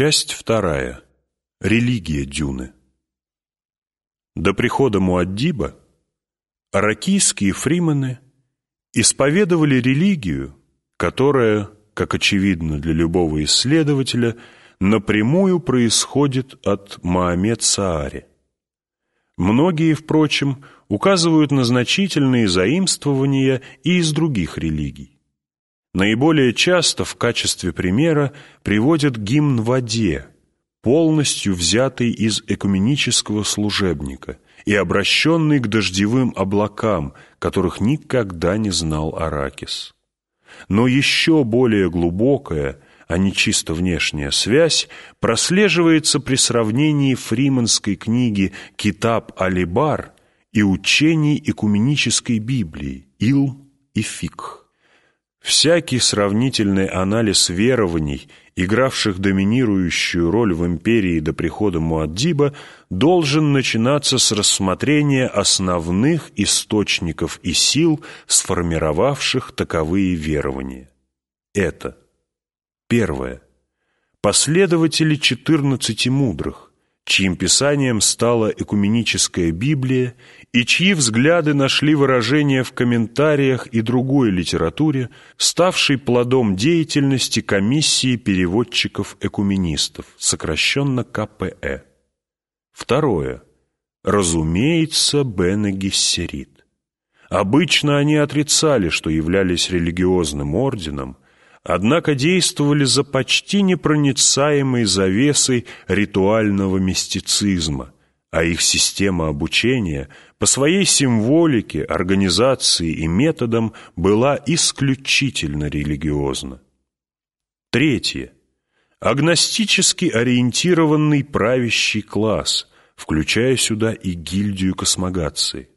Часть вторая. Религия Дюны. До прихода Муаддиба аракийские фримены исповедовали религию, которая, как очевидно для любого исследователя, напрямую происходит от Маомед Саари. Многие, впрочем, указывают на значительные заимствования и из других религий. Наиболее часто в качестве примера приводят гимн воде, полностью взятый из экуменического служебника и обращенный к дождевым облакам, которых никогда не знал Аракис. Но еще более глубокая – а не чисто внешняя связь, прослеживается при сравнении фриманской книги «Китаб Алибар» и учений Экуменической Библии «Илм» и «Фикх». Всякий сравнительный анализ верований, игравших доминирующую роль в империи до прихода Муаддиба, должен начинаться с рассмотрения основных источников и сил, сформировавших таковые верования. Это – Первое. Последователи четырнадцати мудрых, чьим писанием стала Экуменическая Библия и чьи взгляды нашли выражение в комментариях и другой литературе, ставшей плодом деятельности комиссии переводчиков-экуменистов, сокращенно КПЭ. Второе. Разумеется, Бене Гессерит. Обычно они отрицали, что являлись религиозным орденом, однако действовали за почти непроницаемой завесой ритуального мистицизма, а их система обучения по своей символике, организации и методам была исключительно религиозна. Третье. Агностически ориентированный правящий класс, включая сюда и гильдию космогации,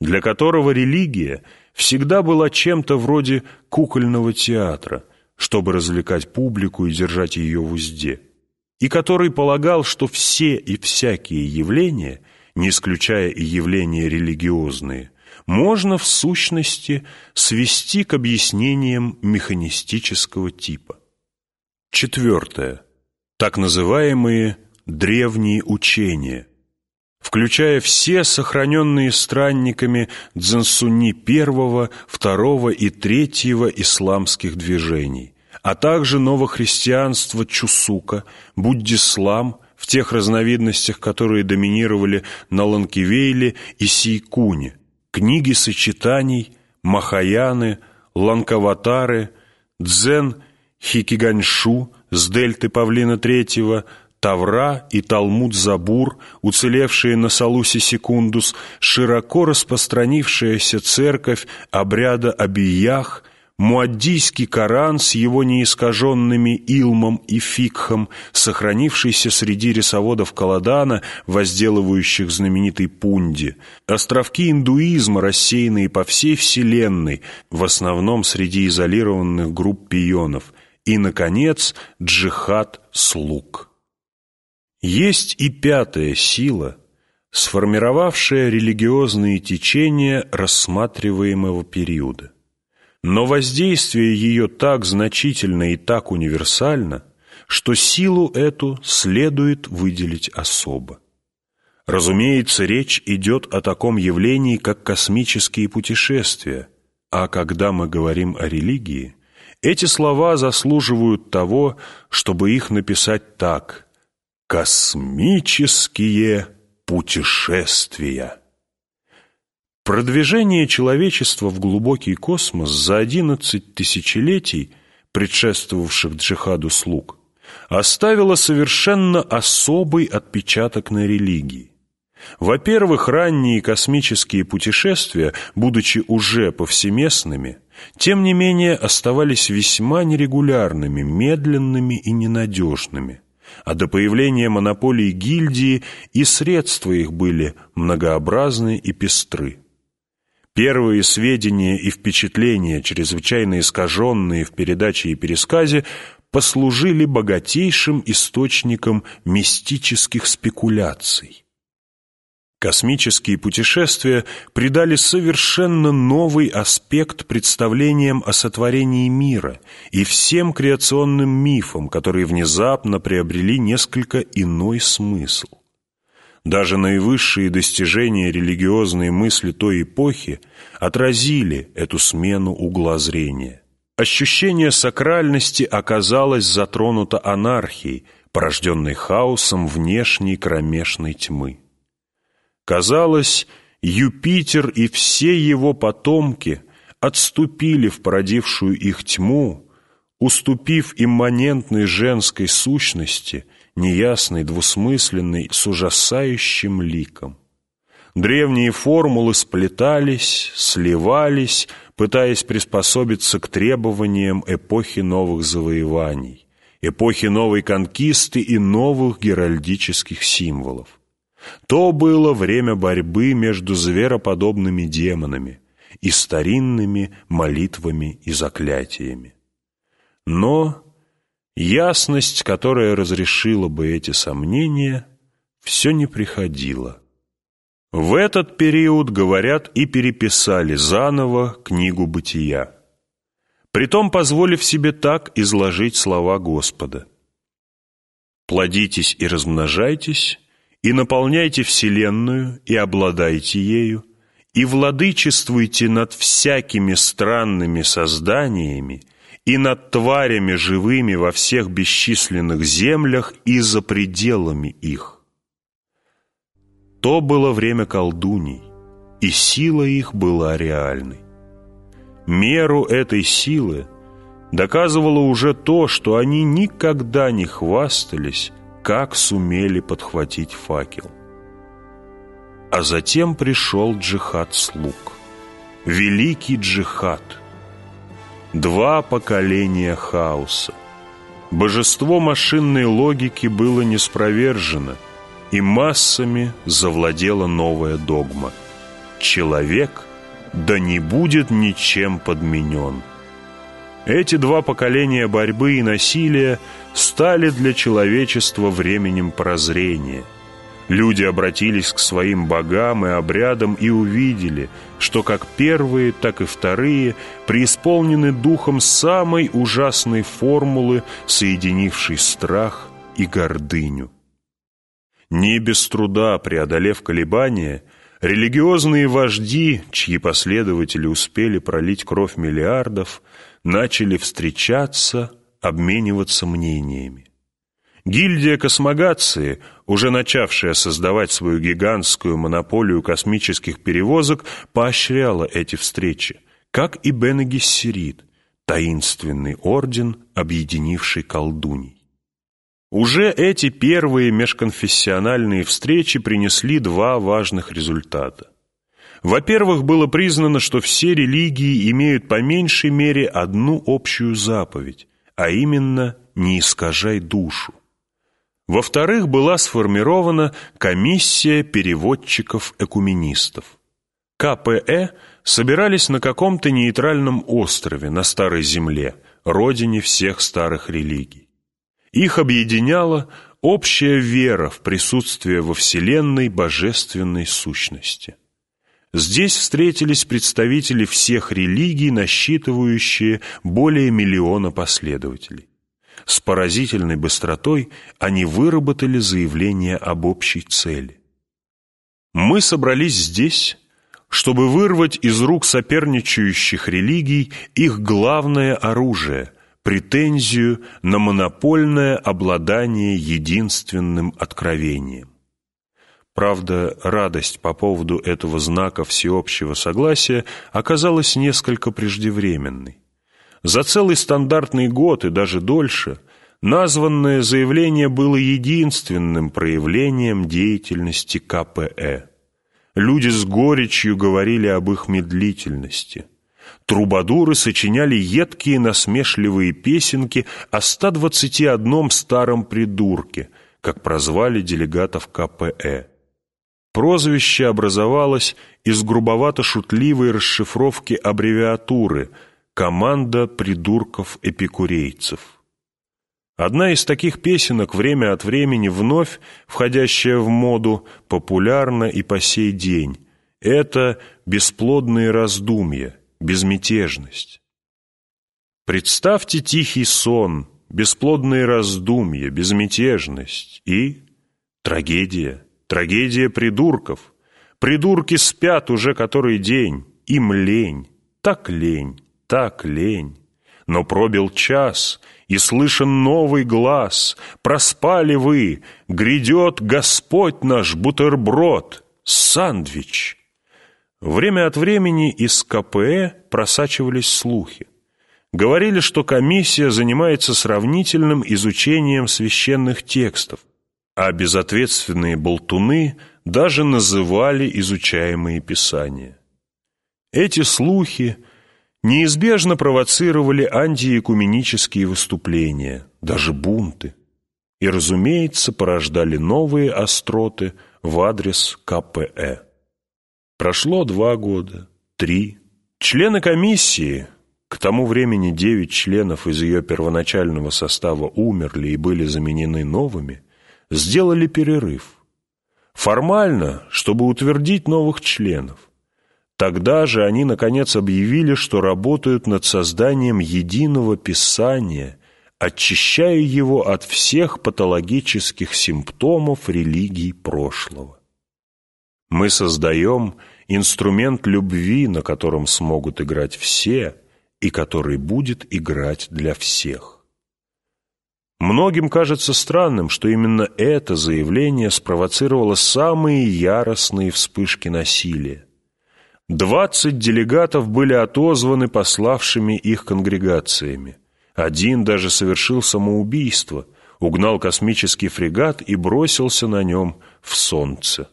для которого религия всегда была чем-то вроде кукольного театра – чтобы развлекать публику и держать ее в узде, и который полагал, что все и всякие явления, не исключая и явления религиозные, можно в сущности свести к объяснениям механистического типа. Четвертое. Так называемые древние учения, включая все сохраненные странниками Дзансуни первого, второго и третьего исламских движений, а также новохристианство Чусука, буддислам в тех разновидностях, которые доминировали на Ланкивейле и Сейкуне, книги сочетаний, Махаяны, Ланкаватары, Дзен, Хикиганьшу с дельты Павлина Третьего, Тавра и Талмуд-Забур, уцелевшие на Салусе Секундус, широко распространившаяся церковь обряда Абиях, Муаддийский Коран с его неискаженными илмом и фикхом, сохранившийся среди рисоводов Каладана, возделывающих знаменитый Пунди, островки индуизма, рассеянные по всей Вселенной, в основном среди изолированных групп пионов, и, наконец, джихад слуг. Есть и пятая сила, сформировавшая религиозные течения рассматриваемого периода. Но воздействие ее так значительно и так универсально, что силу эту следует выделить особо. Разумеется, речь идет о таком явлении, как космические путешествия, а когда мы говорим о религии, эти слова заслуживают того, чтобы их написать так – Космические путешествия. Продвижение человечества в глубокий космос за 11 тысячелетий, предшествовавших джихаду слуг, оставило совершенно особый отпечаток на религии. Во-первых, ранние космические путешествия, будучи уже повсеместными, тем не менее оставались весьма нерегулярными, медленными и ненадежными – а до появления монополии гильдии и средства их были многообразны и пестры. Первые сведения и впечатления, чрезвычайно искаженные в передаче и пересказе, послужили богатейшим источником мистических спекуляций. Космические путешествия придали совершенно новый аспект представлениям о сотворении мира и всем креационным мифам, которые внезапно приобрели несколько иной смысл. Даже наивысшие достижения религиозной мысли той эпохи отразили эту смену угла зрения. Ощущение сакральности оказалось затронуто анархией, порожденной хаосом внешней кромешной тьмы. Казалось, Юпитер и все его потомки отступили в породившую их тьму, уступив имманентной женской сущности, неясной, двусмысленной, с ужасающим ликом. Древние формулы сплетались, сливались, пытаясь приспособиться к требованиям эпохи новых завоеваний, эпохи новой конкисты и новых геральдических символов. То было время борьбы между звероподобными демонами и старинными молитвами и заклятиями. Но ясность, которая разрешила бы эти сомнения, все не приходила. В этот период, говорят, и переписали заново книгу «Бытия», притом позволив себе так изложить слова Господа. «Плодитесь и размножайтесь, и наполняйте вселенную, и обладайте ею, и владычествуйте над всякими странными созданиями и над тварями живыми во всех бесчисленных землях и за пределами их. То было время колдуний, и сила их была реальной. Меру этой силы доказывало уже то, что они никогда не хвастались как сумели подхватить факел. А затем пришел джихад слуг. Великий джихад. Два поколения хаоса. Божество машинной логики было неспровержено, и массами завладела новая догма. Человек да не будет ничем подменен. Эти два поколения борьбы и насилия стали для человечества временем прозрения. Люди обратились к своим богам и обрядам и увидели, что как первые, так и вторые преисполнены духом самой ужасной формулы, соединившей страх и гордыню. Не без труда преодолев колебания, религиозные вожди, чьи последователи успели пролить кровь миллиардов, начали встречаться, обмениваться мнениями. Гильдия космогации, уже начавшая создавать свою гигантскую монополию космических перевозок, поощряла эти встречи, как и Бен Гессерит, таинственный орден, объединивший колдуней. Уже эти первые межконфессиональные встречи принесли два важных результата. Во-первых, было признано, что все религии имеют по меньшей мере одну общую заповедь, а именно «не искажай душу». Во-вторых, была сформирована комиссия переводчиков-экуменистов. КПЭ собирались на каком-то нейтральном острове на Старой Земле, родине всех старых религий. Их объединяла общая вера в присутствие во Вселенной божественной сущности. Здесь встретились представители всех религий, насчитывающие более миллиона последователей. С поразительной быстротой они выработали заявление об общей цели. Мы собрались здесь, чтобы вырвать из рук соперничающих религий их главное оружие – претензию на монопольное обладание единственным откровением. Правда, радость по поводу этого знака всеобщего согласия оказалась несколько преждевременной. За целый стандартный год и даже дольше названное заявление было единственным проявлением деятельности КПЭ. Люди с горечью говорили об их медлительности. Трубадуры сочиняли едкие насмешливые песенки о 121 старом придурке, как прозвали делегатов КПЭ. Прозвище образовалось из грубовато-шутливой расшифровки аббревиатуры «Команда придурков-эпикурейцев». Одна из таких песенок время от времени вновь входящая в моду, популярна и по сей день. Это бесплодные раздумья, безмятежность. Представьте тихий сон, бесплодные раздумья, безмятежность и трагедия, трагедия придурков. Придурки спят уже который день, им лень, так лень, так лень. Но пробил час, и слышен новый глаз. Проспали вы, грядет Господь наш бутерброд, сандвич. Время от времени из КПЭ просачивались слухи. Говорили, что комиссия занимается сравнительным изучением священных текстов, а безответственные болтуны даже называли изучаемые писания. Эти слухи неизбежно провоцировали антиекуменические выступления, даже бунты, и, разумеется, порождали новые остроты в адрес КПЭ. Прошло два года, три. Члены комиссии, к тому времени девять членов из ее первоначального состава умерли и были заменены новыми, сделали перерыв. Формально, чтобы утвердить новых членов. Тогда же они, наконец, объявили, что работают над созданием единого писания, очищая его от всех патологических симптомов религий прошлого. Мы создаем инструмент любви, на котором смогут играть все и который будет играть для всех. Многим кажется странным, что именно это заявление спровоцировало самые яростные вспышки насилия. Двадцать делегатов были отозваны пославшими их конгрегациями. Один даже совершил самоубийство, угнал космический фрегат и бросился на нем в солнце.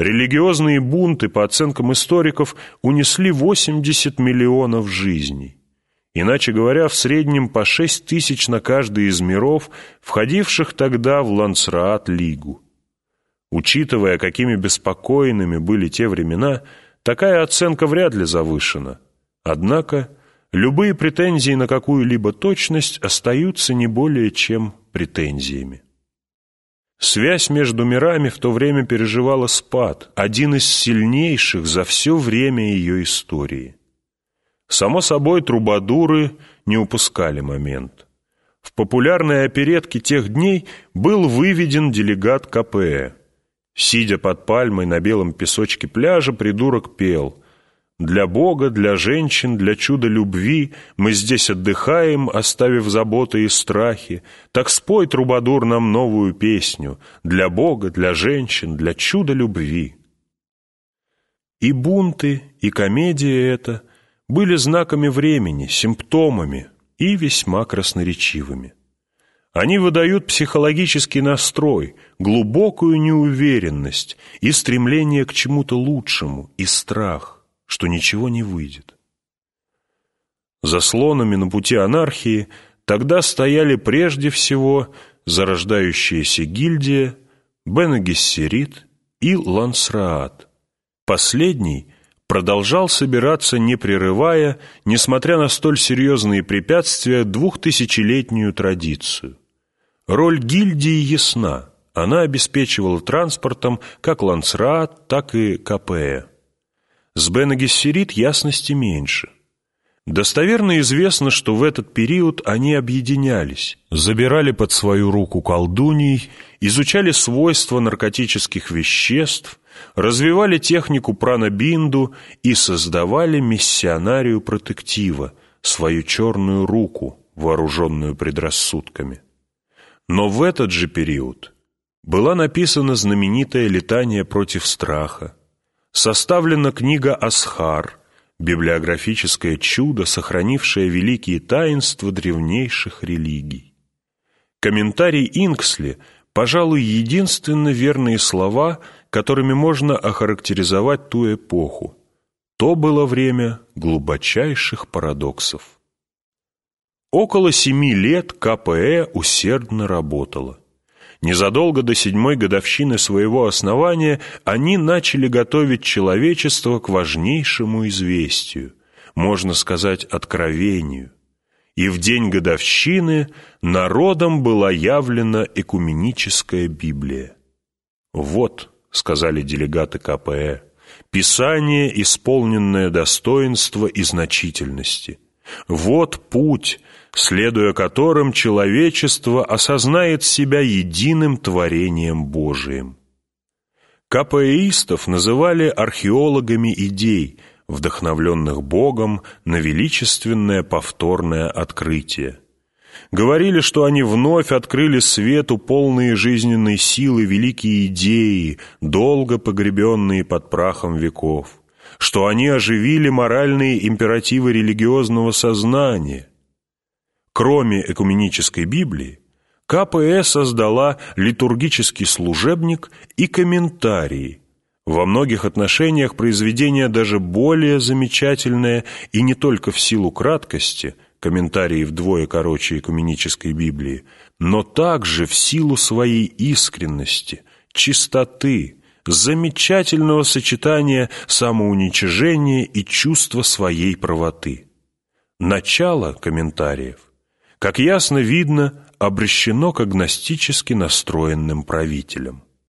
Религиозные бунты, по оценкам историков, унесли 80 миллионов жизней. Иначе говоря, в среднем по 6 тысяч на каждый из миров, входивших тогда в Лансраат-лигу. Учитывая, какими беспокойными были те времена, Такая оценка вряд ли завышена. Однако любые претензии на какую-либо точность остаются не более чем претензиями. Связь между мирами в то время переживала спад, один из сильнейших за все время ее истории. Само собой, трубадуры не упускали момент. В популярной оперетке тех дней был выведен делегат КПЭ. Сидя под пальмой на белом песочке пляжа, придурок пел «Для Бога, для женщин, для чуда любви мы здесь отдыхаем, оставив заботы и страхи. Так спой, трубадур, нам новую песню Для Бога, для женщин, для чуда любви». И бунты, и комедия эта были знаками времени, симптомами и весьма красноречивыми. Они выдают психологический настрой, глубокую неуверенность и стремление к чему-то лучшему, и страх, что ничего не выйдет. Заслонами на пути анархии тогда стояли прежде всего зарождающаяся гильдия, Бенегессерит и Лансраат. Последний продолжал собираться, не прерывая, несмотря на столь серьезные препятствия, двухтысячелетнюю традицию. Роль гильдии ясна. Она обеспечивала транспортом как Лансраат, так и КПЭ. С Бенегессерит ясности меньше. Достоверно известно, что в этот период они объединялись, забирали под свою руку колдуний, изучали свойства наркотических веществ, развивали технику пранабинду и создавали миссионарию протектива, свою черную руку, вооруженную предрассудками. Но в этот же период была написана знаменитая «Летание против страха», составлена книга «Асхар», библиографическое чудо, сохранившее великие таинства древнейших религий. Комментарий Инксли, пожалуй, единственно верные слова, которыми можно охарактеризовать ту эпоху. То было время глубочайших парадоксов. Около семи лет КПЭ усердно работала. Незадолго до седьмой годовщины своего основания они начали готовить человечество к важнейшему известию, можно сказать, откровению. и в день годовщины народом была явлена экуменическая Библия. «Вот», — сказали делегаты КПЭ, — «писание, исполненное достоинства и значительности. Вот путь, следуя которым человечество осознает себя единым творением Божиим». КПЭистов называли археологами идей, вдохновленных Богом на величественное повторное открытие. Говорили, что они вновь открыли свету полные жизненной силы великие идеи, долго погребенные под прахом веков, что они оживили моральные императивы религиозного сознания. Кроме экуменической Библии, КПЭ создала литургический служебник и комментарии, во многих отношениях произведение даже более замечательное и не только в силу краткости, комментарии вдвое короче экуменической Библии, но также в силу своей искренности, чистоты, замечательного сочетания самоуничижения и чувства своей правоты. Начало комментариев, как ясно видно, обращено к агностически настроенным правителям.